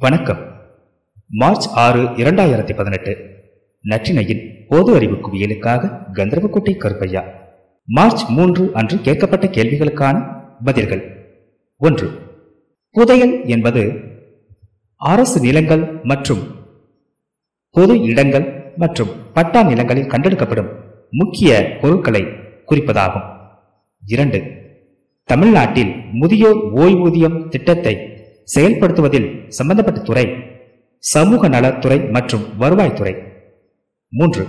வணக்கம். மார்ச் ஆறு இரண்டாயிரத்தி பதினெட்டு. நற்றினையின் பொது அறிவு குவியலுக்காக கந்தர்வக்கோட்டை கருப்பையா. மார்ச் மூன்று அன்று கேட்கப்பட்ட கேள்விகளுக்கான பதில்கள். ஒன்று புதையல் என்பது அரசு நிலங்கள் மற்றும் பொது இடங்கள் மற்றும் பட்டா நிலங்களில் கண்டெடுக்கப்படும் முக்கிய பொருட்களை குறிப்பதாகும். இரண்டு தமிழ்நாட்டில் முதியோர் ஓய்வூதியம் திட்டத்தை செயல்படுத்துவதில் சம்பந்தப்பட்ட துறை சமூக நலத்துறை மற்றும் வருவாய்த்துறை. மூன்று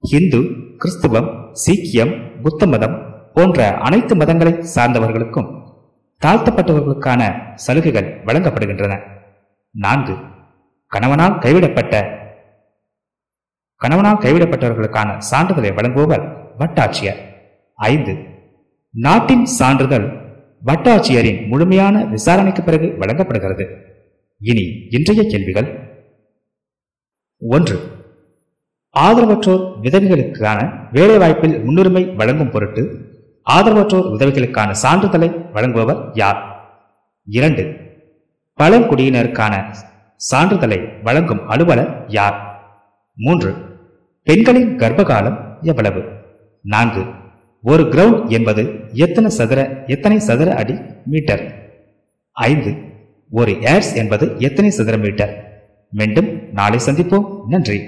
இந்து கிறிஸ்துவம் சீக்கியம் புத்த மதம் போன்ற அனைத்து மதங்களை சார்ந்தவர்களுக்கும் தாழ்த்தப்பட்டவர்களுக்கான சலுகைகள் வழங்கப்படுகின்றன. நான்கு கணவனால் கைவிடப்பட்ட கணவனால் கைவிடப்பட்டவர்களுக்கான சான்றிதழை வழங்குபவர் வட்டாட்சியர். ஐந்து நாட்டின் சான்றிதழ் வட்டாட்சியரின் முழுமையான விசாரணைக்கு பிறகு வழங்கப்படுகிறது. இனி இன்றைய கேள்விகள். ஒன்று. ஆதரவற்றோர் விதவிகளுக்கான வேலைவாய்ப்பில் முன்னுரிமை வழங்கும் பொருட்டு ஆதரவற்றோர் உதவிகளுக்கான சான்றிதழை வழங்குபவர் யார்? இரண்டு. பழங்குடியினருக்கான சான்றிதழை வழங்கும் அலுவலர் யார்? மூன்று. பெண்களின் கர்ப்பகாலம் எவ்வளவு? நான்கு. ஒரு கிரவுண்ட் என்பது எத்தனை சதுர எத்தனை சதுர அடி மீட்டர் ஐந்து. ஒரு ஏர்ஸ் என்பது எத்தனை சதுர மீட்டர் மீண்டும் நாளை சந்திப்போம். நன்றி.